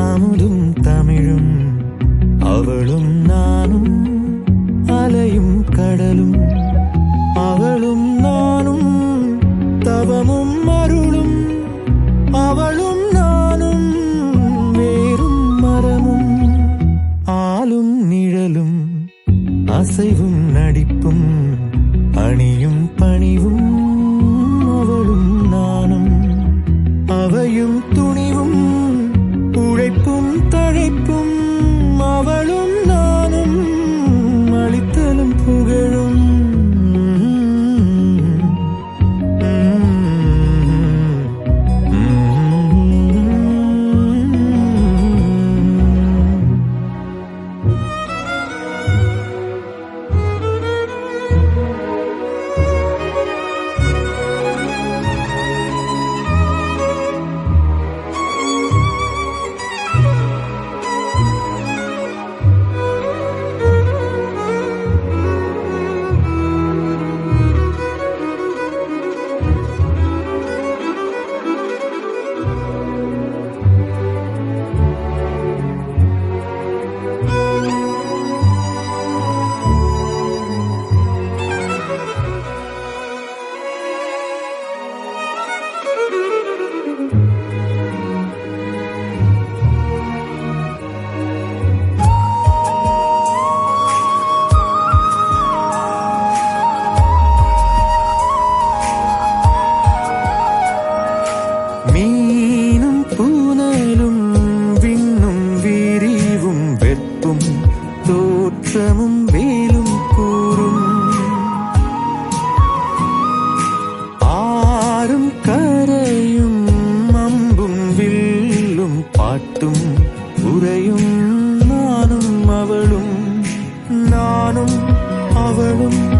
അമുതും തമിഴും അവളും பாட்டும் உரையும் நானும் அவளும் நானும் அவளும்.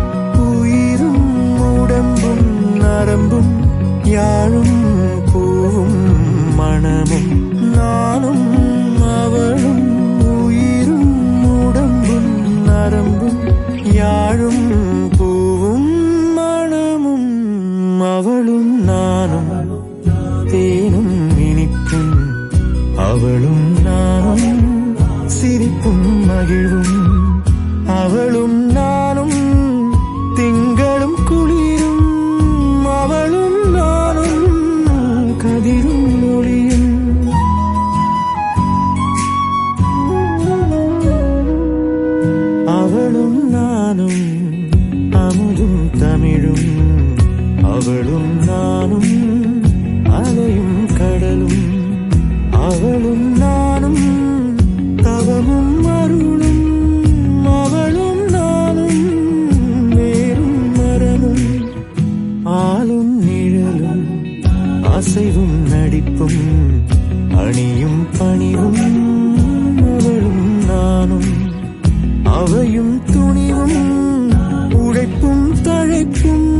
நீரும் நானும் அலையும் கடலும் அவளும் நானும் தவமும் அருளும் அவளும் நானும் வேறும் மரமும் ஆளும் நிழலும் அசைவும் நடிப்பும் அணியும் பணிவும் அவளும் நானும் அவையும் துணிவும் உழைப்பும் தழைப்பும்